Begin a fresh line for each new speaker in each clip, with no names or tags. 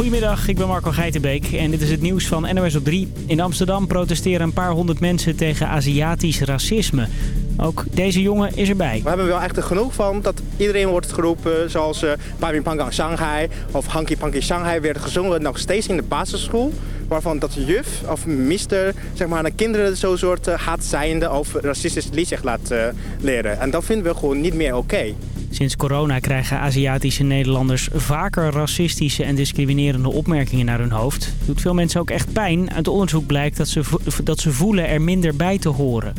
Goedemiddag, ik ben Marco Geitenbeek en dit is het nieuws van NOS op 3. In Amsterdam protesteren een paar honderd mensen tegen Aziatisch racisme. Ook deze jongen is erbij.
We hebben wel echt er genoeg van dat iedereen wordt geroepen zoals uh, Pami Pangang Shanghai of Hanky Panky Shanghai werd gezongen nog steeds in de basisschool. Waarvan dat juf of mister zeg maar, de kinderen zo'n soort uh, haatzijnde of racistisch liedje laat uh, leren. En dat vinden we gewoon niet meer oké.
Sinds corona krijgen Aziatische Nederlanders vaker racistische en discriminerende opmerkingen naar hun hoofd. Het doet veel mensen ook echt pijn. Uit onderzoek blijkt dat ze, dat ze voelen er minder bij te horen.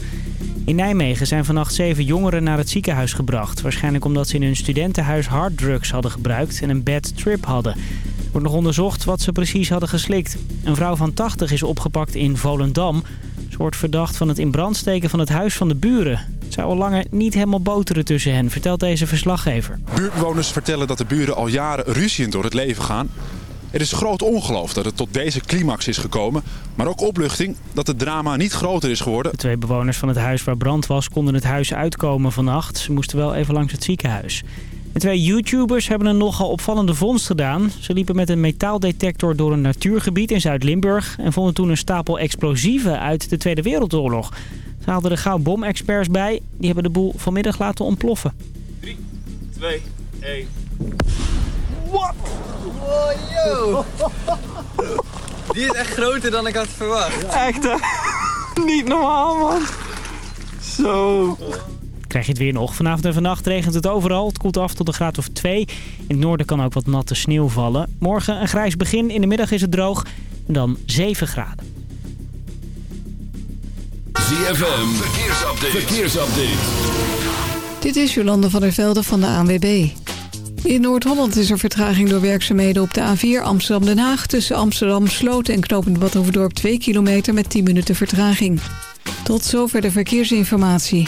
In Nijmegen zijn vannacht zeven jongeren naar het ziekenhuis gebracht. Waarschijnlijk omdat ze in hun studentenhuis harddrugs hadden gebruikt en een bad trip hadden. Er wordt nog onderzocht wat ze precies hadden geslikt. Een vrouw van 80 is opgepakt in Volendam. Ze wordt verdacht van het in brand steken van het huis van de buren. Het zou al langer niet helemaal boteren tussen hen, vertelt deze verslaggever.
Buurtbewoners vertellen dat de buren al jaren ruziend door het leven gaan. Er is groot ongeloof dat het tot deze climax is gekomen. Maar ook opluchting dat het drama niet groter is geworden.
De twee bewoners van het huis waar brand was konden het huis uitkomen vannacht. Ze moesten wel even langs het ziekenhuis. De twee YouTubers hebben een nogal opvallende vondst gedaan. Ze liepen met een metaaldetector door een natuurgebied in Zuid-Limburg... en vonden toen een stapel explosieven uit de Tweede Wereldoorlog. Ze haalden er gauw bomexperts bij. Die hebben de boel vanmiddag laten ontploffen.
3, 2, 1...
What? Wow, yo. Die is echt groter dan ik had verwacht.
Echt, hè? Niet normaal, man. Zo. Krijg je het weer nog. Vanavond en vannacht regent het overal. Het koelt af tot een graad of 2. In het noorden kan ook wat natte sneeuw vallen. Morgen een grijs begin. In de middag is het droog. En dan 7 graden.
ZFM. Verkeersupdate. Verkeersupdate.
Dit is Jolande van der Velde van de ANWB. In Noord-Holland is er vertraging door werkzaamheden op de A4 Amsterdam-Den Haag... tussen Amsterdam-Sloot en Knopend Badhoevedorp 2 kilometer met 10 minuten vertraging. Tot zover de verkeersinformatie.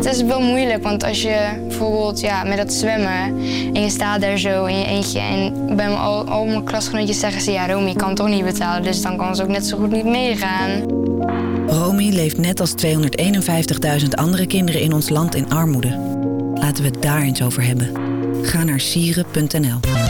Het is wel moeilijk, want als je bijvoorbeeld ja, met dat zwemmen... en je staat daar zo in je eentje... en bij mijn, al, mijn klasgenootjes zeggen ze... ja, Romy, kan toch niet betalen, dus dan kan ze ook net zo goed niet meegaan.
Romy leeft net als 251.000 andere kinderen in ons land in armoede. Laten we het daar eens over hebben. Ga naar sieren.nl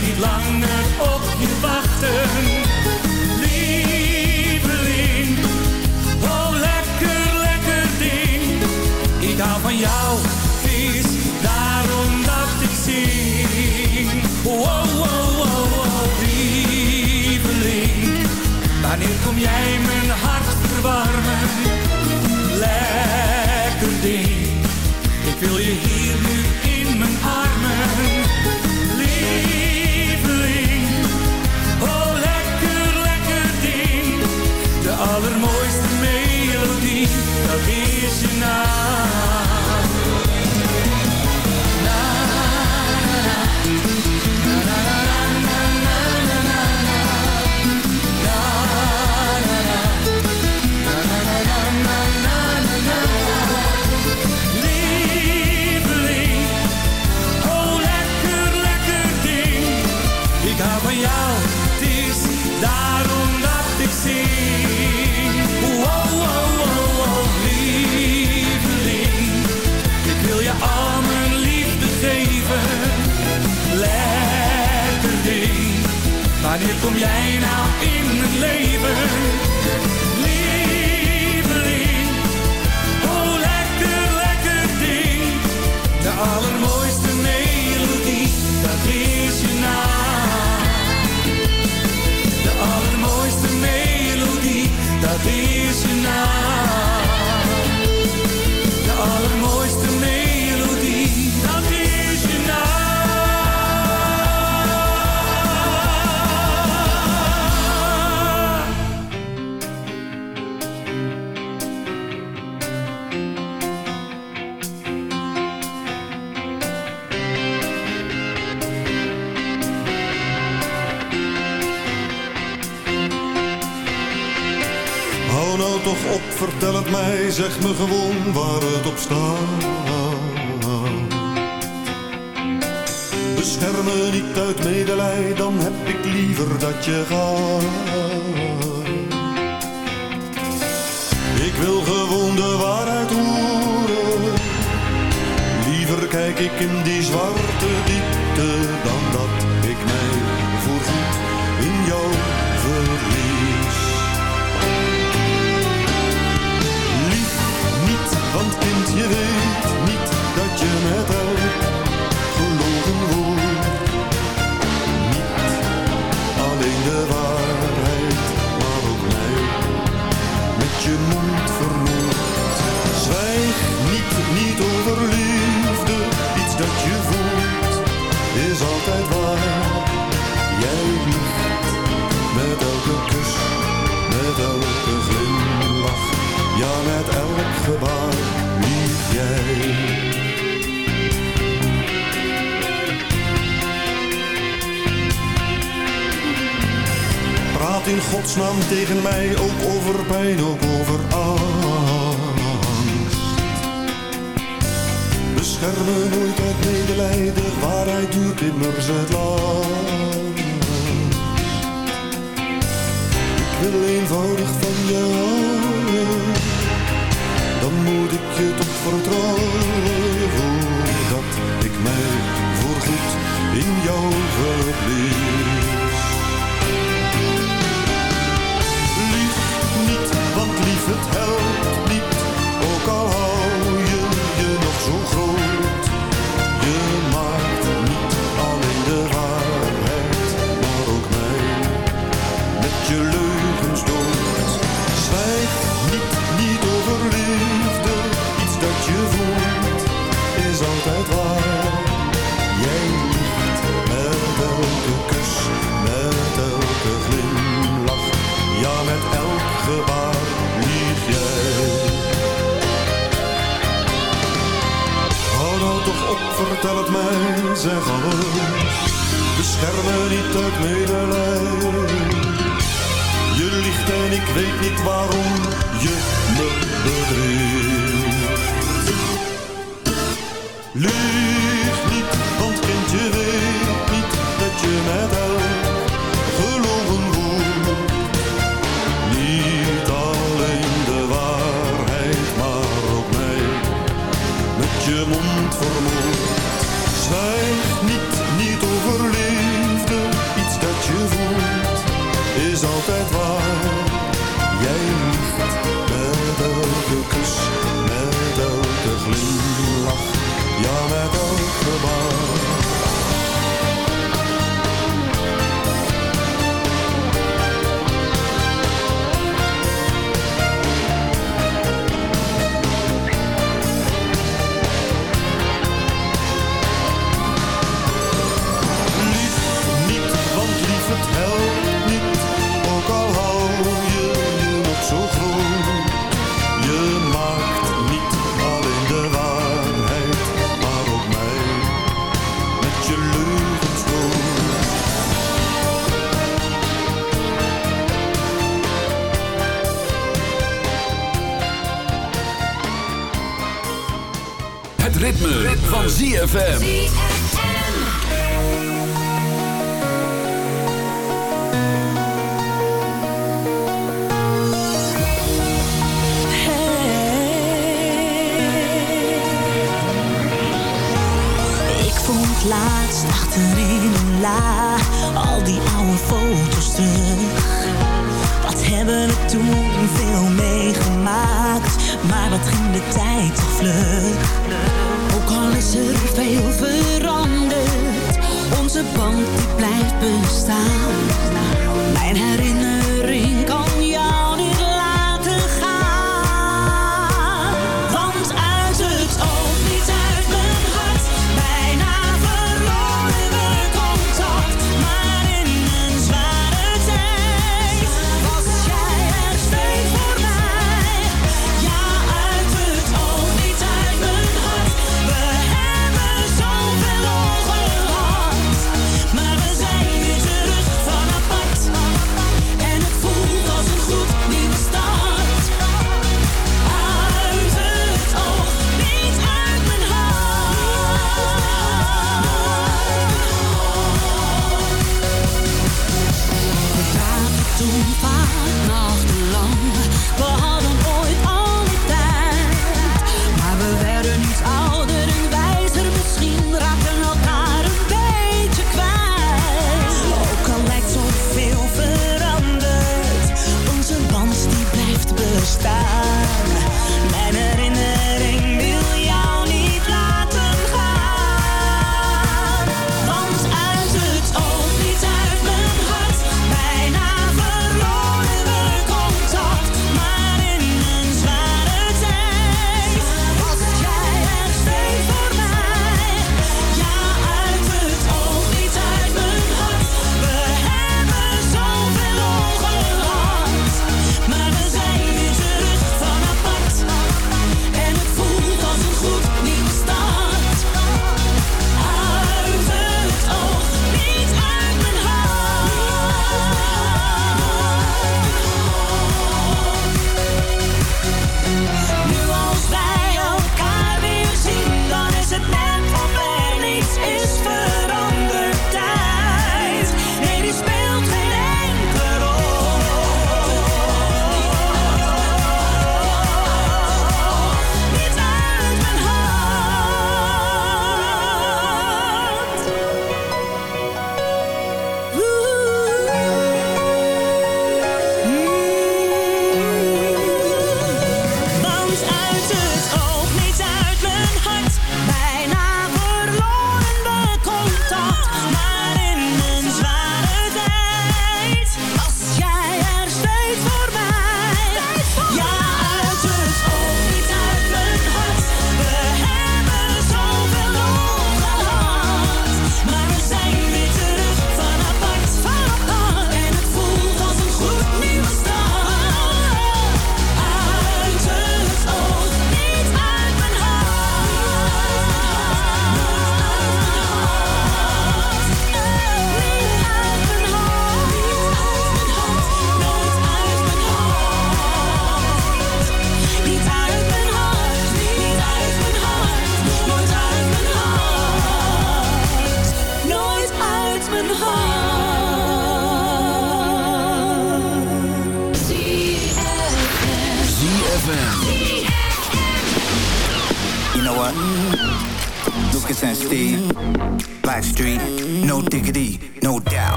niet langer op je wachten.
kom jij
vertel het mij, zeg me gewoon waar het op staat. Bescherm me niet uit medelij, dan heb ik liever dat je gaat. Ik wil gewoon de waarheid horen. Liever kijk ik in die zwarte diepte dan Praat in godsnaam tegen mij, ook over pijn, ook over angst. Bescherm me nooit uit medelijden, waarheid doet immers het lang. Ik wil eenvoudig van jou, dan moet ik je toch vertrouwen dat ik mij voorgoed in jou verblijf. van ZFM.
laatst achterin een la. Al die oude foto's terug. Wat hebben we toen veel meegemaakt. Maar wat ging de tijd toch vlug. Ook al is er veel veranderd, onze band die blijft bestaan. Mijn herinnering kan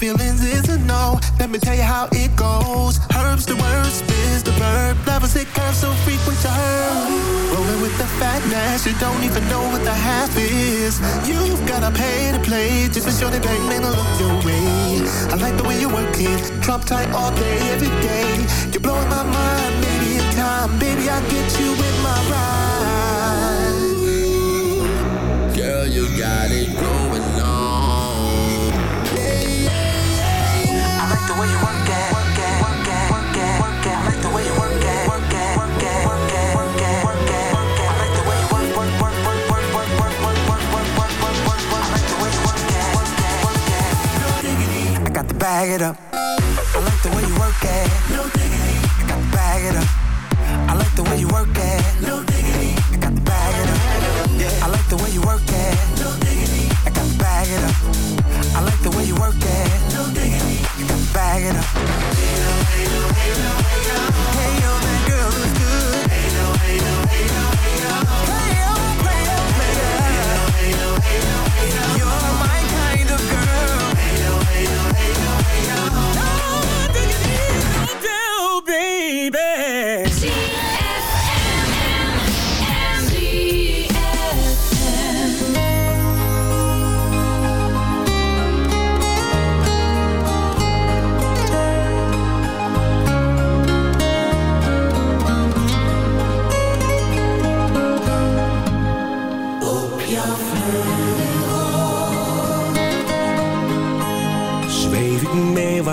feelings is a no. Let me tell you how it goes. Herbs the word, spins the verb. Levels it curves so frequent to her. Rolling with the fatness, you don't even know what the half is. You've gotta pay to play just to show they bang men will look your way. I like the way you work it, drop tight all day, every day. You're blowing my mind, maybe in time, baby I get you in my ride.
Girl, you got it going on.
Bag it up. I like the way you work it. No diggity, I got to bag it up. I like the way you work it. No diggity, I got to bag it up. Yeah. I like the way you work it. No diggity, I got to bag it up. I like the way you work it. No diggity, you got to bag it up.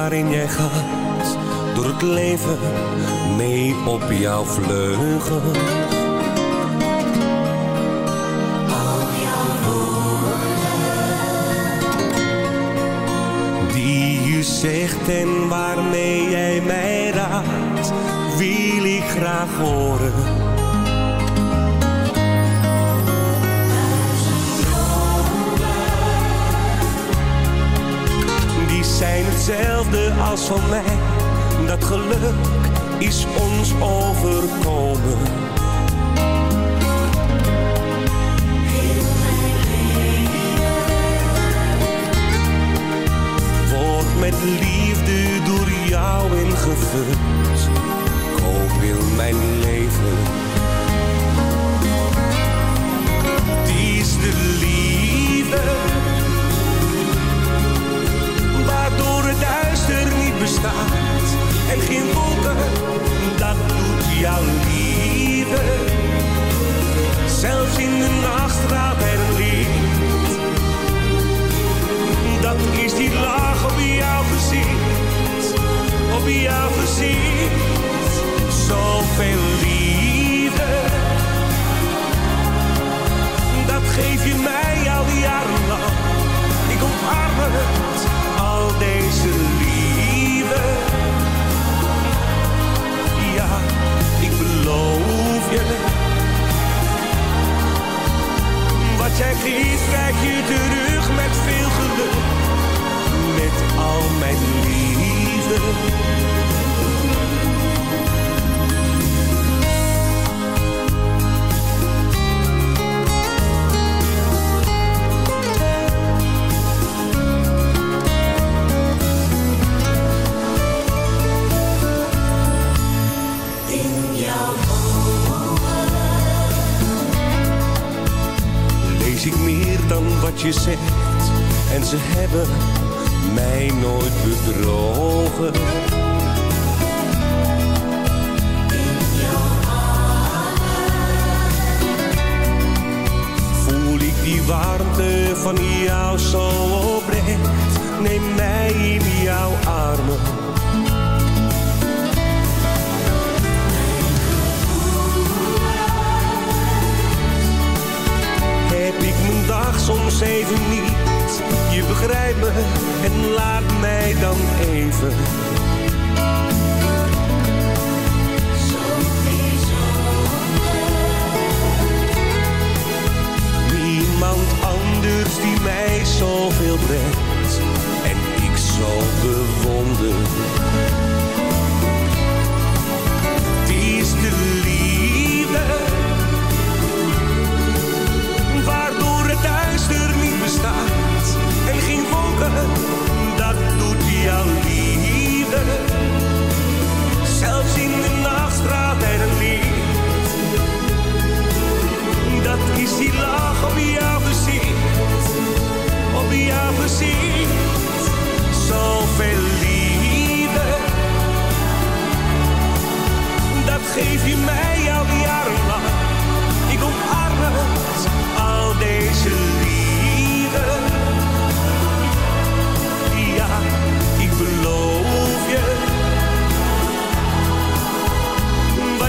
Waarin jij gaat, door het leven, mee op jouw vleugel.
Al jouw
Die je zegt en waarmee jij mij raadt, wil ik graag horen. Zijn hetzelfde als van mij, dat geluk is ons overkomen. Word met liefde door jou ingevuld. Koop heel mijn leven. Die is de liefde. Waardoor het duister niet bestaat. En geen wolken, dat doet jouw liefde. Zelfs in de nacht straalt er licht. Dat is die lach op jouw gezicht. Op jouw gezicht. Zoveel liefde. Dat geef je mij al die jaren lang. Ik omarm het, al deze liefde. Ja, ik beloof je. Wat jij geeft, krijg je terug met veel geluk. Met al mijn liefde.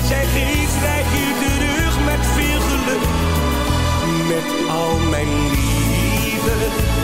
Zij geeft mij je terug met veel geluk. Met al mijn liefde.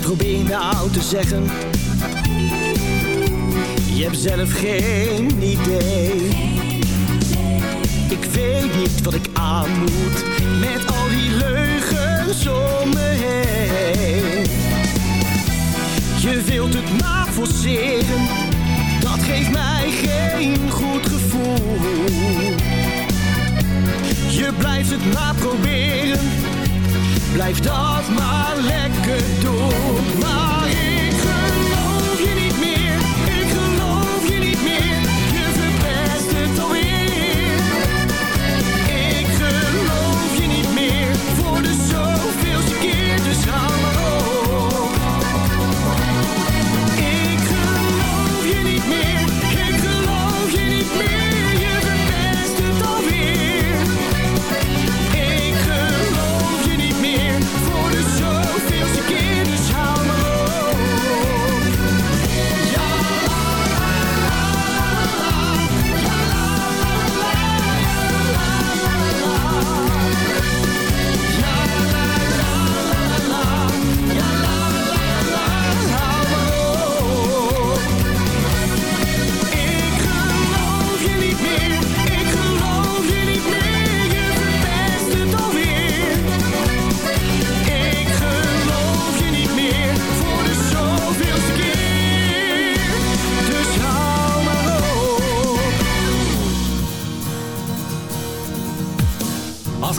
Probeer nou te zeggen? Je hebt zelf geen idee. Ik weet niet wat ik aan moet met al die leugens om me heen. Je wilt het maar forceren, dat geeft mij geen goed gevoel. Je blijft het maar proberen Blijf dat maar lekker doen.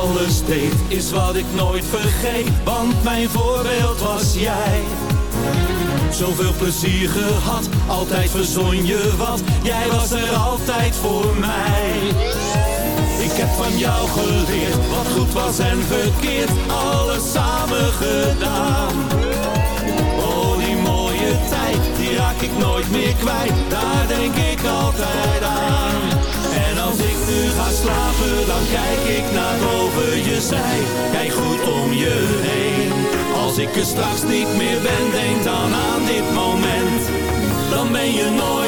Alles deed, is wat ik nooit vergeet. Want mijn voorbeeld was jij. Zoveel plezier gehad, altijd verzon je wat. Jij was er altijd voor mij. Ik heb van jou geleerd, wat goed was en verkeerd. Alles samen gedaan. Die raak ik nooit meer kwijt. Daar denk ik altijd aan. En als ik nu ga slapen, dan kijk ik naar boven je zij. Kijk goed om je heen. Als ik er straks niet meer ben, denk dan aan dit moment. Dan ben je nooit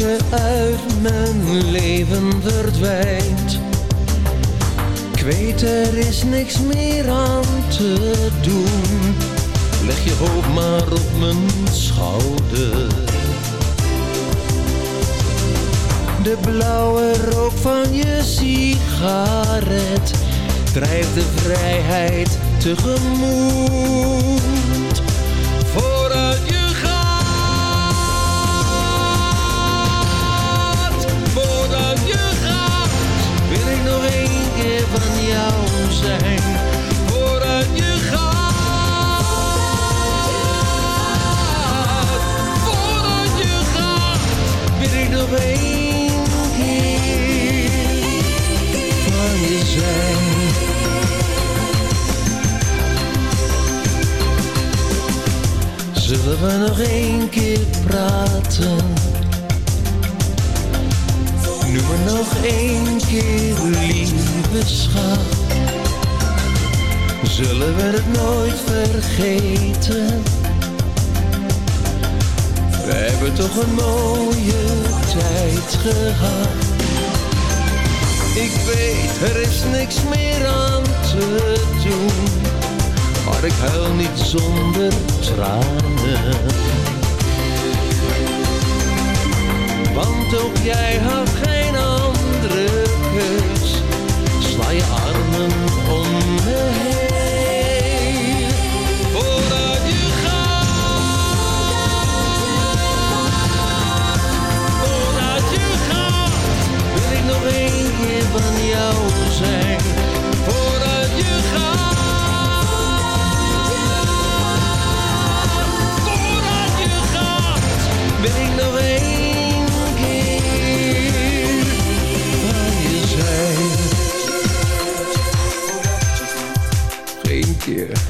je uit mijn leven verdwijnt. Ik er is niks meer aan te doen. Leg je hoofd maar op mijn schouder. De blauwe rook van je sigaret drijft de vrijheid tegemoet. Van jou zijn. Vooruit je gaat, vooruit je gaat, wil ik nog één keer van je zijn. Zullen we nog één keer praten? Nu maar nog één keer, Zullen we het nooit vergeten? We hebben toch een mooie tijd gehad. Ik weet, er is niks meer aan te doen. Maar ik huil niet zonder tranen. Want ook jij had geen andere keus. Sla je armen om me heen. Vooruit je gaat. Vooruit je gaat. Wil ik nog één keer van jou zijn. Vooruit je gaat. Vooruit je gaat. Wil ik nog één
Yeah.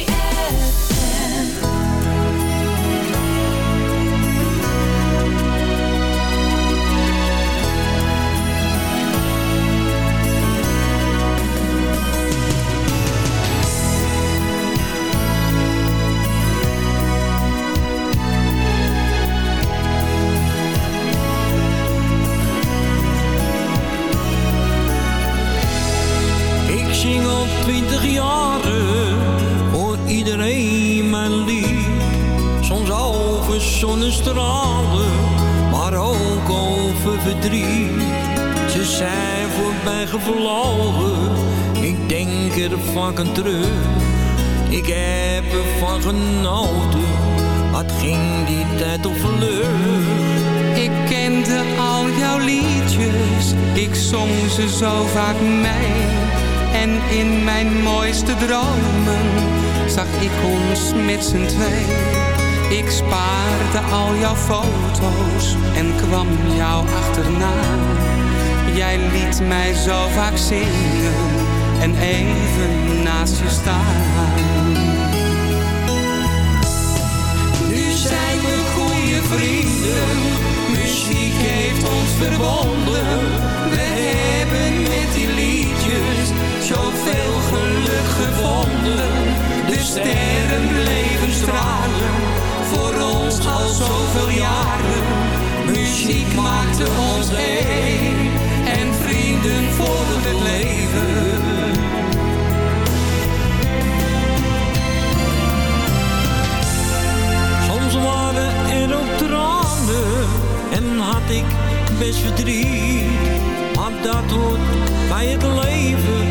Ik heb ervan genoten, wat ging die tijd op.
Ik kende al jouw liedjes, ik zong ze zo vaak mee. En in mijn mooiste dromen zag ik ons met z'n twee. Ik spaarde al jouw foto's en kwam jou achterna. Jij liet mij zo vaak zingen en even naast je staan.
Nu zijn we goede vrienden, muziek heeft ons verbonden. We hebben met die liedjes zoveel geluk gevonden. De sterren bleven stralen, voor ons al zoveel jaren. Muziek maakte ons één, en vrienden voor het leven. Soms waren er ook tranen en had
ik best verdriet. Maar dat hoort bij het leven,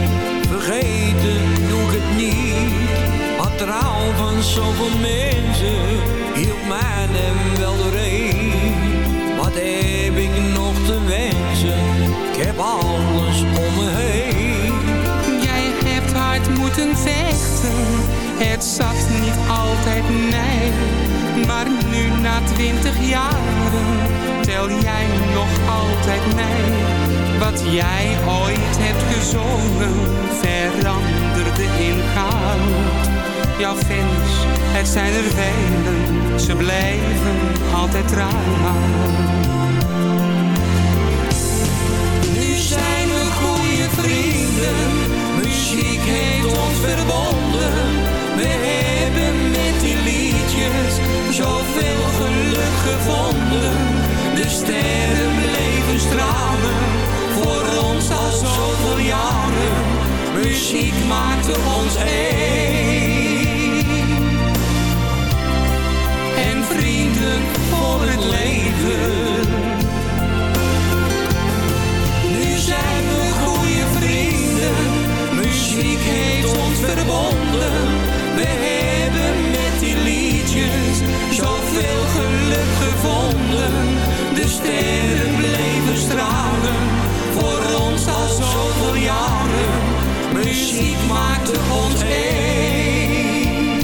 vergeten doe het niet. Maar trouw van zoveel mensen, hielp mij hem wel doorheen. Wat alles om me heen.
Jij hebt hard moeten vechten, het zat niet altijd mij. Maar nu na twintig jaren tel jij nog altijd mij. Wat jij ooit hebt gezongen veranderde in goud. Jouw fans, het zijn er velen, ze blijven altijd trouw.
Vrienden, muziek heeft ons verbonden. We hebben met die liedjes zoveel geluk gevonden. De sterren bleven stralen, voor ons al zoveel jaren. Muziek maakte ons één. En vrienden voor het leven. Muziek heeft ons verbonden. We hebben met die liedjes zoveel geluk gevonden. De sterren bleven stralen, voor ons al zoveel jaren. Muziek maakte ons één.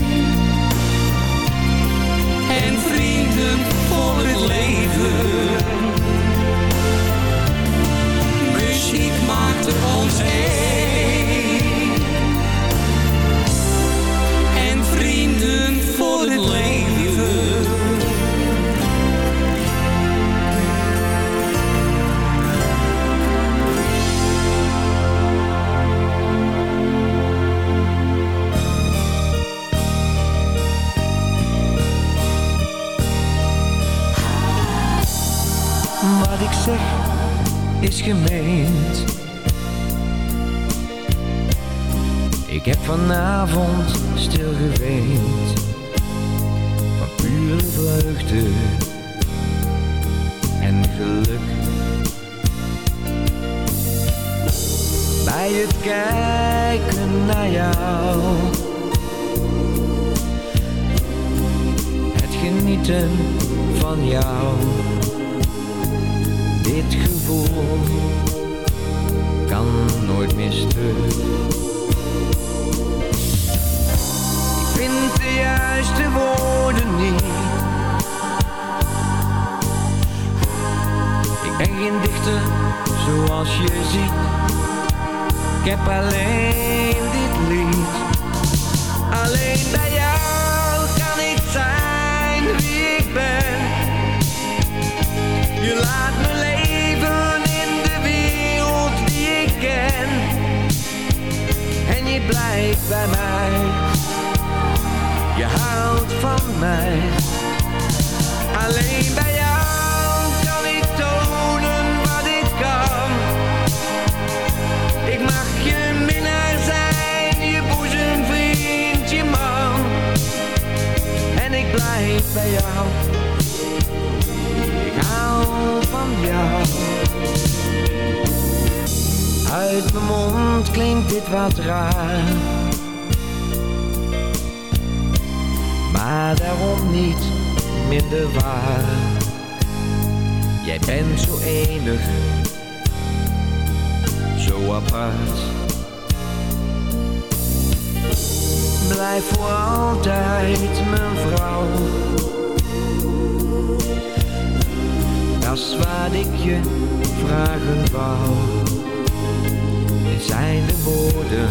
En vrienden voor het leven. Muziek maakte ons één. Gemeend. Ik heb vanavond stil geweend van pure vreugde en geluk. Bij het kijken naar jou, het genieten van jou. Kan nooit meer stuk. Ik vind de juiste woorden niet. Ik ben geen dichter zoals je ziet. Ik heb alleen dit lied. Alleen bij jou kan ik zijn wie ik ben. Je laat me blijft bij mij. Je houdt van mij. Alleen bij jou kan ik tonen wat ik kan. Ik mag je minnaar zijn, je boezemvriend, je man. En ik blijf bij jou. Ik hou van jou. Uit mijn mond klinkt dit wat raar. Maar daarom niet minder waar. Jij bent zo enig, zo apart. Blijf voor altijd mijn vrouw. Dat is ik je vragen wou. Zijn de woorden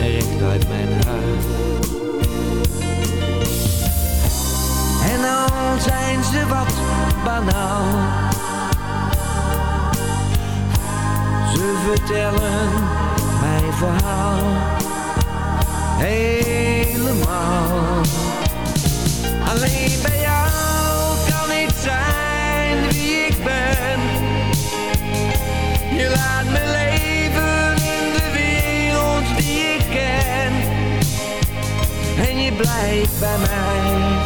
recht uit mijn hart. En al zijn ze wat banaal. Ze vertellen mijn verhaal helemaal. Alleen bij jou kan ik zijn wie ik ben. Je laat blijf bij mij.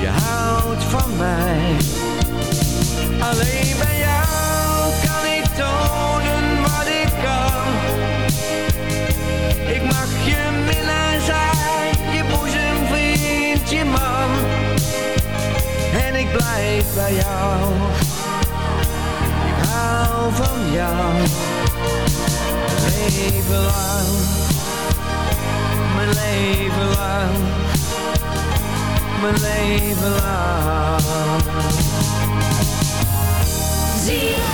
Je houdt van mij. Alleen bij jou kan ik tonen wat ik kan. Ik mag je minnaar zijn, je boezemvriend, je man. En ik
blijf bij jou. Ik hou van jou. Leven lang. Mijn leven lang. Mijn leven lang.
ZFM.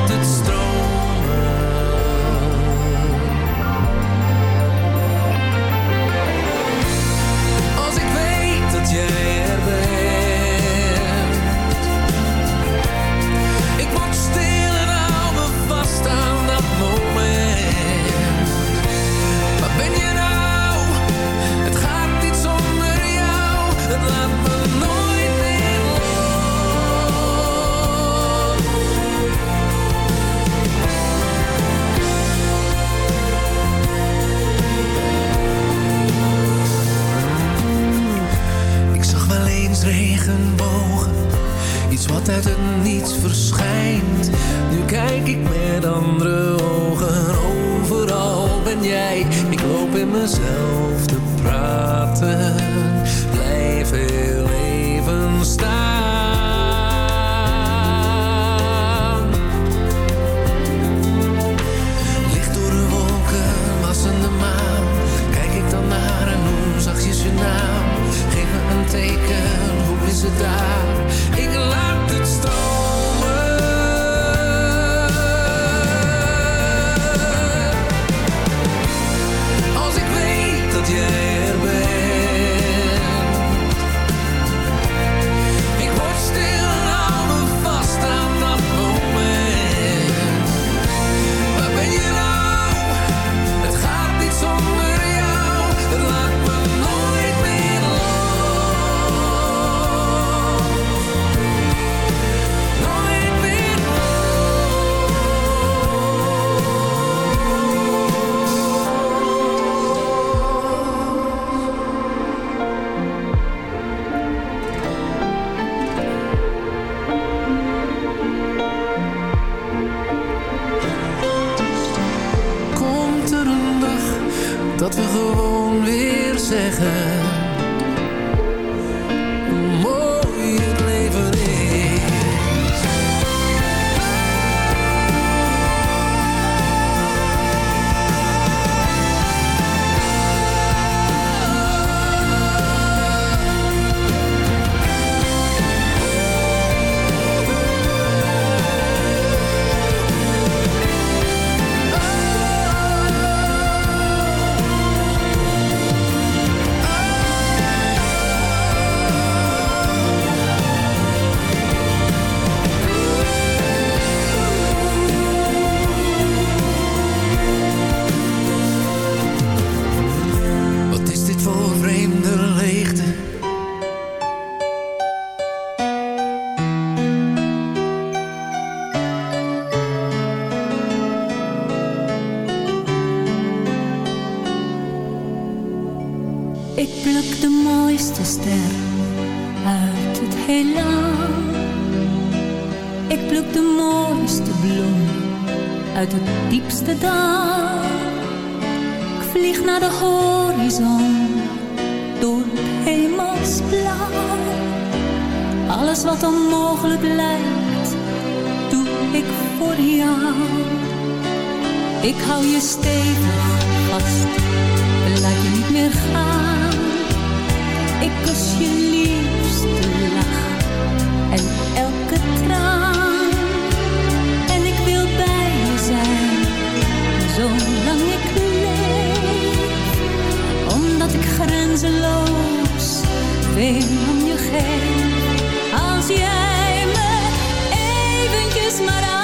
weet regenbogen. Iets wat uit het niets verschijnt. Nu kijk ik met andere ogen. Overal ben jij. Ik loop in mezelf te praten het daar? wat
onmogelijk lijkt, doe ik voor jou. Ik hou je stevig vast, laat je niet meer gaan. Ik kus je liefste lach en elke traan. En ik wil bij je zijn, zolang ik leef. Omdat ik grenzeloos veel om je geef. Christmas.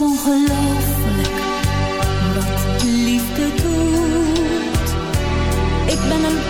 ongelooflijk wat liefde doet. Ik ben een